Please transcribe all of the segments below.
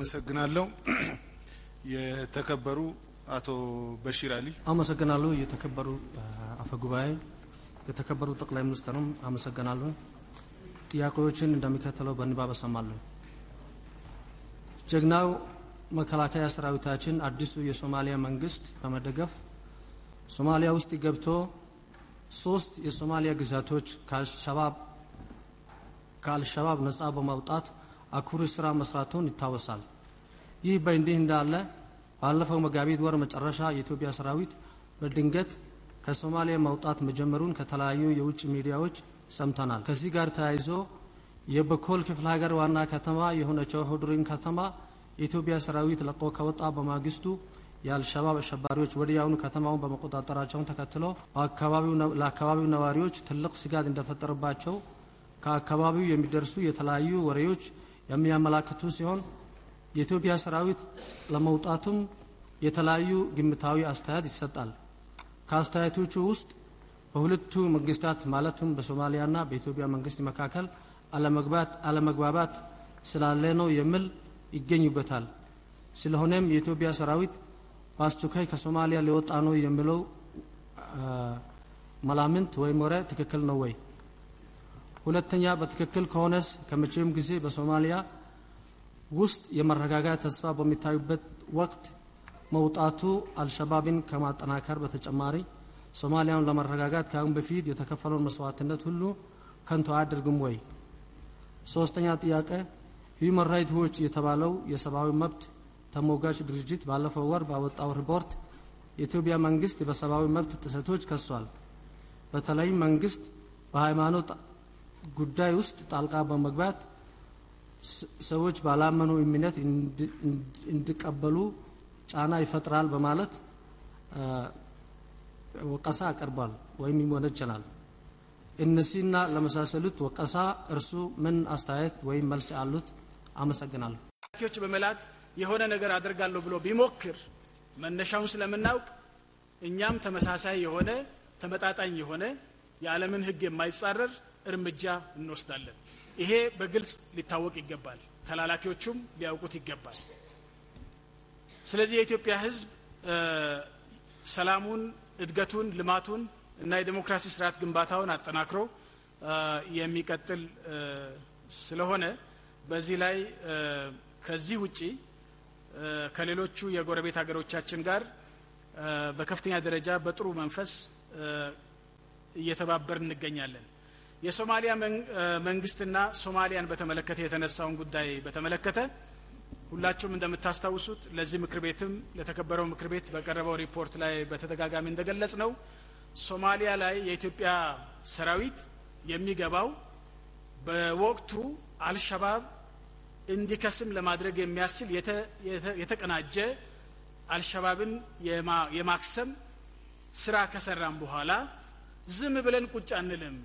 አመሰግናለሁ። የተከበሩ አቶ በሺር አሊ። አመሰግናለሁ። የተከበሩ አፈ ጉባኤ፣ የተከበሩ ጠቅላይ ሚኒስትርም አመሰግናለሁ። ጥያቄዎችን እንደሚከተለው በንባብ አሰማለሁ። ጀግናው መከላከያ ሰራዊታችን አዲሱ የሶማሊያ መንግስት በመደገፍ ሶማሊያ ውስጥ ገብቶ ሶስት የሶማሊያ ግዛቶች ከአልሸባብ ነጻ በማውጣት አኩሪ ስራ መስራቱን ይታወሳል። ይህ በእንዲህ እንዳለ ባለፈው መጋቢት ወር መጨረሻ የኢትዮጵያ ሰራዊት በድንገት ከሶማሊያ መውጣት መጀመሩን ከተለያዩ የውጭ ሚዲያዎች ሰምተናል። ከዚህ ጋር ተያይዞ የበኮል ክፍለ ሀገር ዋና ከተማ የሆነችው ሁዱሪን ከተማ የኢትዮጵያ ሰራዊት ለቆ ከወጣ በማግስቱ የአልሸባብ አሸባሪዎች ወዲያውኑ ከተማውን በመቆጣጠራቸውን ተከትሎ ለአካባቢው ነዋሪዎች ትልቅ ስጋት እንደፈጠረባቸው ከአካባቢው የሚደርሱ የተለያዩ ወሬዎች የሚያመላክቱ ሲሆን የኢትዮጵያ ሰራዊት ለመውጣቱም የተለያዩ ግምታዊ አስተያየት ይሰጣል። ከአስተያየቶቹ ውስጥ በሁለቱ መንግስታት ማለትም በሶማሊያና በኢትዮጵያ መንግስት መካከል አለመግባባት ስላለ ነው የሚል ይገኙበታል። ስለሆነም የኢትዮጵያ ሰራዊት በአስቸኳይ ከሶማሊያ ሊወጣ ነው የሚለው መላምንት ወይም ወሬ ትክክል ነው ወይ? ሁለተኛ፣ በትክክል ከሆነስ ከመቼም ጊዜ በሶማሊያ ውስጥ የመረጋጋት ተስፋ በሚታዩበት ወቅት መውጣቱ አልሸባብን ከማጠናከር በተጨማሪ ሶማሊያን ለመረጋጋት ከአሁን በፊት የተከፈለውን መስዋዕትነት ሁሉ ከንቱ አያደርግም ወይ? ሶስተኛ ጥያቄ ሂዩማን ራይት ዎች የተባለው የሰብአዊ መብት ተሞጋች ድርጅት ባለፈው ወር ባወጣው ሪፖርት የኢትዮጵያ መንግስት በሰብአዊ መብት ጥሰቶች ከሷል። በተለይም መንግስት በሃይማኖት ጉዳይ ውስጥ ጣልቃ በመግባት ሰዎች ባላመኑ እምነት እንዲቀበሉ ጫና ይፈጥራል በማለት ወቀሳ አቅርቧል ወይም ይወነጀላል። እነዚህና ለመሳሰሉት ወቀሳ እርሱ ምን አስተያየት ወይም መልስ አሉት? አመሰግናለሁ። ኪዎች በመላክ የሆነ ነገር አደርጋለሁ ብሎ ቢሞክር መነሻውን ስለምናውቅ እኛም ተመሳሳይ የሆነ ተመጣጣኝ የሆነ የዓለምን ሕግ የማይጻረር እርምጃ እንወስዳለን። ይሄ በግልጽ ሊታወቅ ይገባል። ተላላኪዎቹም ሊያውቁት ይገባል። ስለዚህ የኢትዮጵያ ሕዝብ ሰላሙን፣ እድገቱን፣ ልማቱን እና የዴሞክራሲ ስርዓት ግንባታውን አጠናክሮ የሚቀጥል ስለሆነ በዚህ ላይ ከዚህ ውጪ ከሌሎቹ የጎረቤት ሀገሮቻችን ጋር በከፍተኛ ደረጃ በጥሩ መንፈስ እየተባበር እንገኛለን። የሶማሊያ መንግስትና ሶማሊያን በተመለከተ የተነሳውን ጉዳይ በተመለከተ ሁላችሁም እንደምታስታውሱት ለዚህ ምክር ቤትም ለተከበረው ምክር ቤት በቀረበው ሪፖርት ላይ በተደጋጋሚ እንደገለጽ ነው ሶማሊያ ላይ የኢትዮጵያ ሰራዊት የሚገባው በወቅቱ አልሸባብ እንዲከስም ለማድረግ የሚያስችል የተቀናጀ አልሸባብን የማክሰም ስራ ከሰራም በኋላ ዝም ብለን ቁጭ አንልም፣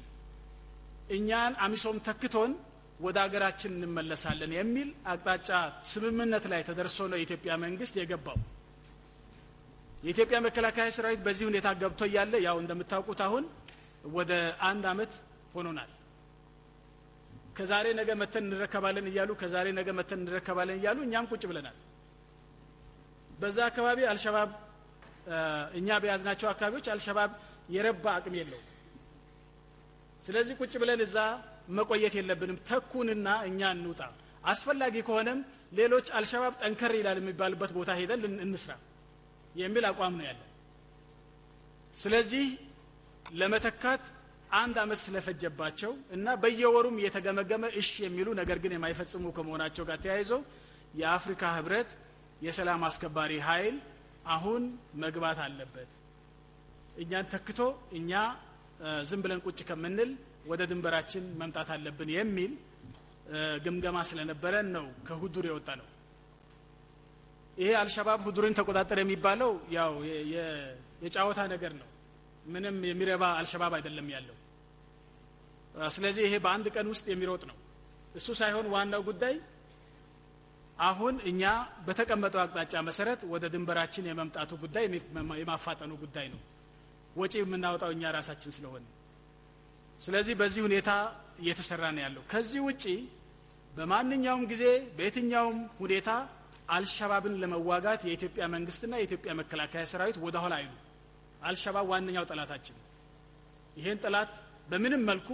እኛን አሚሶም ተክቶን ወደ ሀገራችን እንመለሳለን የሚል አቅጣጫ ስምምነት ላይ ተደርሶ ነው የኢትዮጵያ መንግስት የገባው። የኢትዮጵያ መከላከያ ሰራዊት በዚህ ሁኔታ ገብቶ እያለ ያው እንደምታውቁት አሁን ወደ አንድ አመት ሆኖናል። ከዛሬ ነገ መተን እንረከባለን እያሉ ከዛሬ ነገ መተን እንረከባለን እያሉ እኛም ቁጭ ብለናል። በዛ አካባቢ አልሸባብ እኛ በያዝናቸው አካባቢዎች አልሸባብ የረባ አቅም የለው። ስለዚህ ቁጭ ብለን እዛ መቆየት የለብንም። ተኩንና እኛ እንውጣ። አስፈላጊ ከሆነም ሌሎች አልሸባብ ጠንከር ይላል የሚባልበት ቦታ ሄደን እንስራ የሚል አቋም ነው ያለን። ስለዚህ ለመተካት አንድ አመት ስለፈጀባቸው እና በየወሩም እየተገመገመ እሽ የሚሉ ነገር ግን የማይፈጽሙ ከመሆናቸው ጋር ተያይዞ የአፍሪካ ህብረት የሰላም አስከባሪ ኃይል አሁን መግባት አለበት፣ እኛን ተክቶ እኛ ዝም ብለን ቁጭ ከምንል ወደ ድንበራችን መምጣት አለብን የሚል ግምገማ ስለነበረን ነው ከሁዱር የወጣ ነው። ይሄ አልሸባብ ሁዱርን ተቆጣጠረ የሚባለው ያው የጫወታ ነገር ነው። ምንም የሚረባ አልሸባብ አይደለም ያለው። ስለዚህ ይሄ በአንድ ቀን ውስጥ የሚሮጥ ነው። እሱ ሳይሆን ዋናው ጉዳይ አሁን እኛ በተቀመጠው አቅጣጫ መሰረት ወደ ድንበራችን የመምጣቱ ጉዳይ የማፋጠኑ ጉዳይ ነው። ወጪ የምናወጣው እኛ ራሳችን ስለሆነ፣ ስለዚህ በዚህ ሁኔታ እየተሰራ ነው ያለው። ከዚህ ውጪ በማንኛውም ጊዜ በየትኛውም ሁኔታ አልሸባብን ለመዋጋት የኢትዮጵያ መንግስትና የኢትዮጵያ መከላከያ ሰራዊት ወደ ኋላ አይሉ። አልሸባብ ዋነኛው ጠላታችን፣ ይሄን ጠላት በምንም መልኩ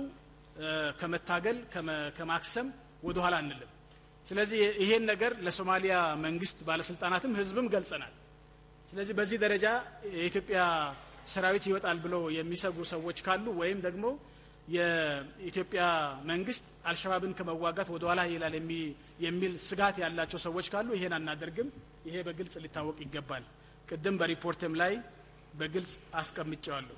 ከመታገል ከማክሰም ወደ ኋላ አንልም። ስለዚህ ይሄን ነገር ለሶማሊያ መንግስት ባለስልጣናትም ህዝብም ገልጸናል። ስለዚህ በዚህ ደረጃ የኢትዮጵያ ሰራዊት ይወጣል ብሎ የሚሰጉ ሰዎች ካሉ ወይም ደግሞ የኢትዮጵያ መንግስት አልሸባብን ከመዋጋት ወደ ኋላ ይላል የሚል ስጋት ያላቸው ሰዎች ካሉ ይሄን አናደርግም። ይሄ በግልጽ ሊታወቅ ይገባል። ቅድም በሪፖርትም ላይ በግልጽ አስቀምጨዋለሁ።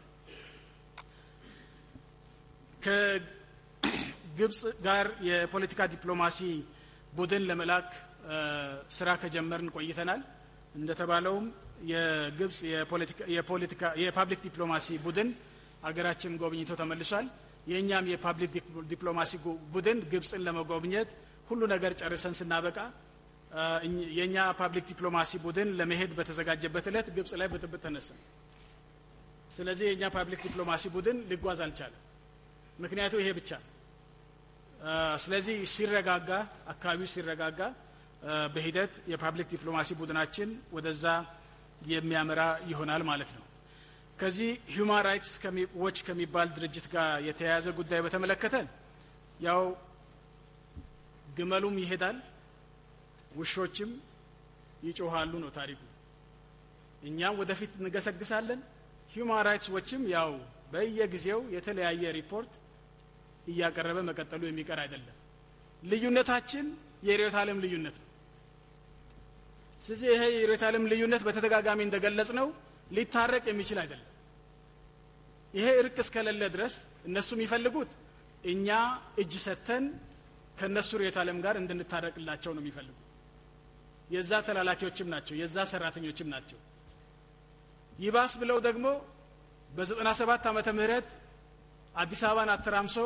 ከግብጽ ጋር የፖለቲካ ዲፕሎማሲ ቡድን ለመላክ ስራ ከጀመርን ቆይተናል። እንደተባለውም የግብጽ የ public diplomacy ቡድን አገራችን ጎብኝቶ ተመልሷል። የእኛም የ public diplomacy ቡድን ግብጽን ለመጎብኘት ሁሉ ነገር ጨርሰን ስናበቃ የእኛ public diplomacy ቡድን ለመሄድ በተዘጋጀበት ዕለት ግብጽ ላይ ብጥብጥ ተነሳ። ስለዚህ የእኛ public diplomacy ቡድን ሊጓዝ አልቻለም። ምክንያቱ ይሄ ብቻ። ስለዚህ ሲረጋጋ፣ አካባቢው ሲረጋጋ በሂደት የፓብሊክ ዲፕሎማሲ ቡድናችን ወደዛ የሚያመራ ይሆናል ማለት ነው። ከዚህ ሂውማን ራይትስ ዎች ከሚባል ድርጅት ጋር የተያያዘ ጉዳይ በተመለከተ ያው ግመሉም ይሄዳል ውሾችም ይጮሃሉ ነው ታሪኩ። እኛም ወደፊት እንገሰግሳለን። ሂውማን ራይትስ ዎችም ያው በየጊዜው የተለያየ ሪፖርት እያቀረበ መቀጠሉ የሚቀር አይደለም። ልዩነታችን የርዕዮተ ዓለም ልዩነት ነው። ስለዚህ ይሄ የርዕዮተ ዓለም ልዩነት በተደጋጋሚ እንደገለጽ ነው ሊታረቅ የሚችል አይደለም። ይሄ እርቅ እስከሌለ ድረስ እነሱ የሚፈልጉት እኛ እጅ ሰጥተን ከእነሱ ርዕዮተ ዓለም ጋር እንድንታረቅላቸው ነው የሚፈልጉት። የዛ ተላላኪዎችም ናቸው፣ የዛ ሰራተኞችም ናቸው። ይባስ ብለው ደግሞ በዘጠና ሰባት ዓመተ ምህረት አዲስ አበባን አተራምሶ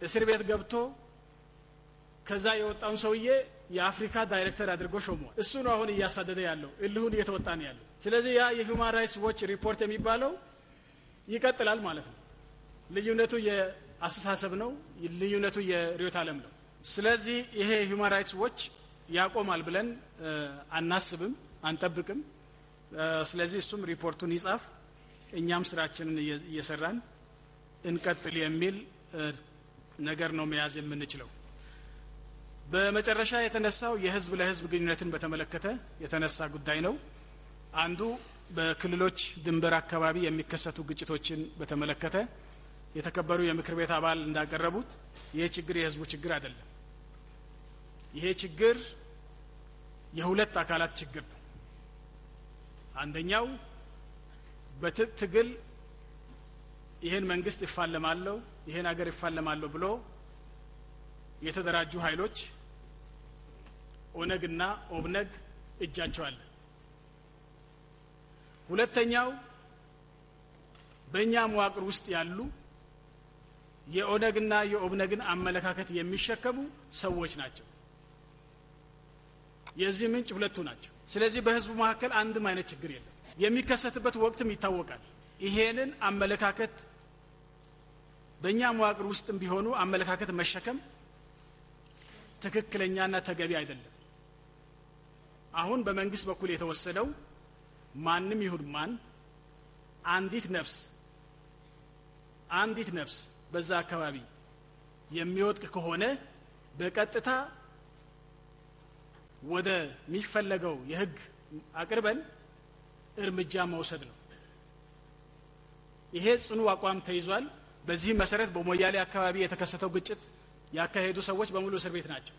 እስር ቤት ገብቶ ከዛ የወጣውን ሰውዬ የአፍሪካ ዳይሬክተር አድርጎ ሾሟል። እሱ ነው አሁን እያሳደደ ያለው እልሁን እየተወጣ ነው ያለው። ስለዚህ ያ የሁማን ራይትስ ዎች ሪፖርት የሚባለው ይቀጥላል ማለት ነው። ልዩነቱ የአስተሳሰብ ነው፣ ልዩነቱ የርዕዮተ ዓለም ነው። ስለዚህ ይሄ ሁማን ራይትስ ዎች ያቆማል ብለን አናስብም፣ አንጠብቅም። ስለዚህ እሱም ሪፖርቱን ይጻፍ፣ እኛም ስራችንን እየሰራን እንቀጥል የሚል ነገር ነው መያዝ የምንችለው። በመጨረሻ የተነሳው የህዝብ ለህዝብ ግንኙነትን በተመለከተ የተነሳ ጉዳይ ነው። አንዱ በክልሎች ድንበር አካባቢ የሚከሰቱ ግጭቶችን በተመለከተ የተከበሩ የምክር ቤት አባል እንዳቀረቡት ይሄ ችግር የህዝቡ ችግር አይደለም። ይሄ ችግር የሁለት አካላት ችግር ነው። አንደኛው በትግል ይህን መንግስት ይፋለማለሁ፣ ይህን ሀገር ይፋለማለሁ ብሎ የተደራጁ ኃይሎች ኦነግና ኦብነግ እጃቸው አለ። ሁለተኛው በእኛ መዋቅር ውስጥ ያሉ የኦነግና የኦብነግን አመለካከት የሚሸከሙ ሰዎች ናቸው። የዚህ ምንጭ ሁለቱ ናቸው። ስለዚህ በህዝቡ መካከል አንድም አይነት ችግር የለም። የሚከሰትበት ወቅትም ይታወቃል። ይሄንን አመለካከት በእኛ መዋቅር ውስጥም ቢሆኑ አመለካከት መሸከም ትክክለኛና ተገቢ አይደለም። አሁን በመንግስት በኩል የተወሰደው ማንም ይሁን ማን አንዲት ነፍስ አንዲት ነፍስ በዛ አካባቢ የሚወድቅ ከሆነ በቀጥታ ወደ ሚፈለገው የህግ አቅርበን እርምጃ መውሰድ ነው። ይሄ ጽኑ አቋም ተይዟል። በዚህም መሰረት በሞያሌ አካባቢ የተከሰተው ግጭት ያካሄዱ ሰዎች በሙሉ እስር ቤት ናቸው።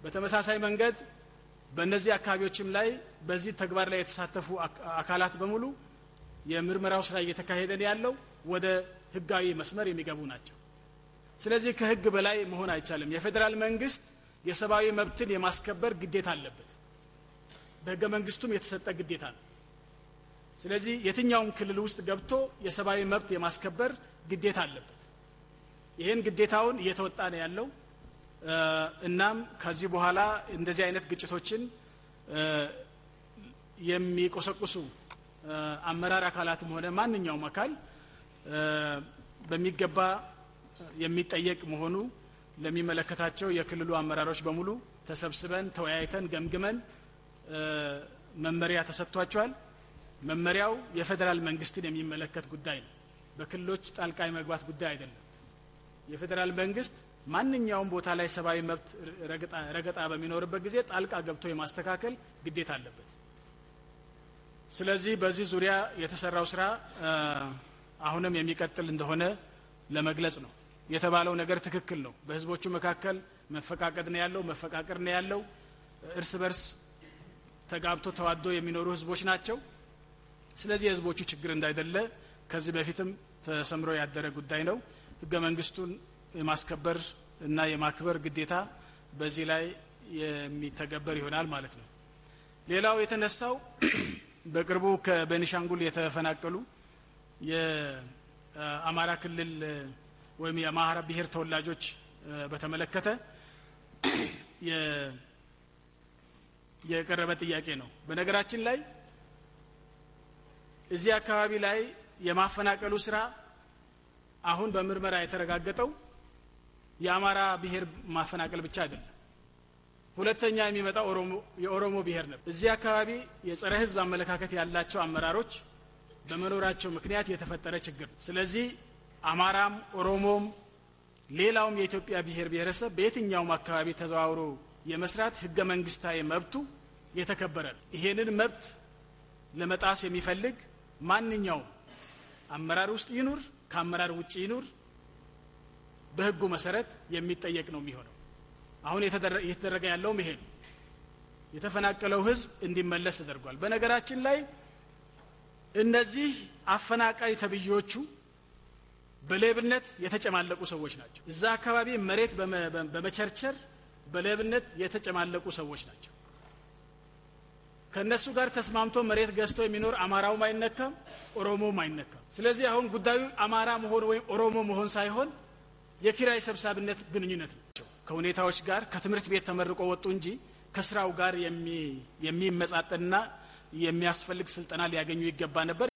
በተመሳሳይ መንገድ በእነዚህ አካባቢዎችም ላይ በዚህ ተግባር ላይ የተሳተፉ አካላት በሙሉ የምርመራው ስራ እየተካሄደ ያለው ወደ ህጋዊ መስመር የሚገቡ ናቸው። ስለዚህ ከህግ በላይ መሆን አይቻልም። የፌዴራል መንግስት የሰብአዊ መብትን የማስከበር ግዴታ አለበት። በህገ መንግስቱም የተሰጠ ግዴታ ነው። ስለዚህ የትኛውም ክልል ውስጥ ገብቶ የሰብአዊ መብት የማስከበር ግዴታ አለበት። ይህን ግዴታውን እየተወጣ ነው ያለው። እናም ከዚህ በኋላ እንደዚህ አይነት ግጭቶችን የሚቆሰቁሱ አመራር አካላትም ሆነ ማንኛውም አካል በሚገባ የሚጠየቅ መሆኑ ለሚመለከታቸው የክልሉ አመራሮች በሙሉ ተሰብስበን ተወያይተን ገምግመን መመሪያ ተሰጥቷቸዋል። መመሪያው የፌዴራል መንግስትን የሚመለከት ጉዳይ ነው። በክልሎች ጣልቃ የመግባት ጉዳይ አይደለም። የፌዴራል መንግስት ማንኛውም ቦታ ላይ ሰብአዊ መብት ረገጣ በሚኖርበት ጊዜ ጣልቃ ገብቶ የማስተካከል ግዴታ አለበት። ስለዚህ በዚህ ዙሪያ የተሰራው ስራ አሁንም የሚቀጥል እንደሆነ ለመግለጽ ነው። የተባለው ነገር ትክክል ነው። በህዝቦቹ መካከል መፈቃቀድ ነው ያለው፣ መፈቃቀር ነው ያለው። እርስ በርስ ተጋብቶ ተዋዶ የሚኖሩ ህዝቦች ናቸው። ስለዚህ የህዝቦቹ ችግር እንዳይደለ ከዚህ በፊትም ተሰምሮ ያደረ ጉዳይ ነው። ህገ መንግስቱን የማስከበር እና የማክበር ግዴታ በዚህ ላይ የሚተገበር ይሆናል ማለት ነው። ሌላው የተነሳው በቅርቡ ከቤኒሻንጉል የተፈናቀሉ የአማራ ክልል ወይም የአማራ ብሔር ተወላጆች በተመለከተ የቀረበ ጥያቄ ነው። በነገራችን ላይ እዚህ አካባቢ ላይ የማፈናቀሉ ስራ አሁን በምርመራ የተረጋገጠው የአማራ ብሔር ማፈናቀል ብቻ አይደለም። ሁለተኛ የሚመጣው የኦሮሞ ብሔር ነው። እዚህ አካባቢ የጸረ ህዝብ አመለካከት ያላቸው አመራሮች በመኖራቸው ምክንያት የተፈጠረ ችግር ነው። ስለዚህ አማራም፣ ኦሮሞም፣ ሌላውም የኢትዮጵያ ብሔር ብሔረሰብ በየትኛውም አካባቢ ተዘዋውሮ የመስራት ህገ መንግስታዊ መብቱ የተከበረ ነው። ይሄንን መብት ለመጣስ የሚፈልግ ማንኛውም አመራር ውስጥ ይኑር ከአመራር ውጭ ይኑር በህጉ መሰረት የሚጠየቅ ነው የሚሆነው። አሁን እየተደረገ ያለውም ይሄ ነው። የተፈናቀለው ህዝብ እንዲመለስ ተደርጓል። በነገራችን ላይ እነዚህ አፈናቃይ ተብዬዎቹ በሌብነት የተጨማለቁ ሰዎች ናቸው። እዛ አካባቢ መሬት በመቸርቸር በሌብነት የተጨማለቁ ሰዎች ናቸው። ከእነሱ ጋር ተስማምቶ መሬት ገዝቶ የሚኖር አማራውም አይነካም፣ ኦሮሞም አይነካም። ስለዚህ አሁን ጉዳዩ አማራ መሆን ወይም ኦሮሞ መሆን ሳይሆን የኪራይ ሰብሳቢነት ግንኙነት ናቸው። ከሁኔታዎች ጋር ከትምህርት ቤት ተመርቆ ወጡ እንጂ ከስራው ጋር የሚመጻጠንና የሚያስፈልግ ስልጠና ሊያገኙ ይገባ ነበር።